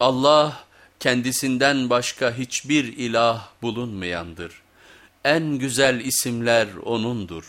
Allah kendisinden başka hiçbir ilah bulunmayandır. En güzel isimler O'nundur.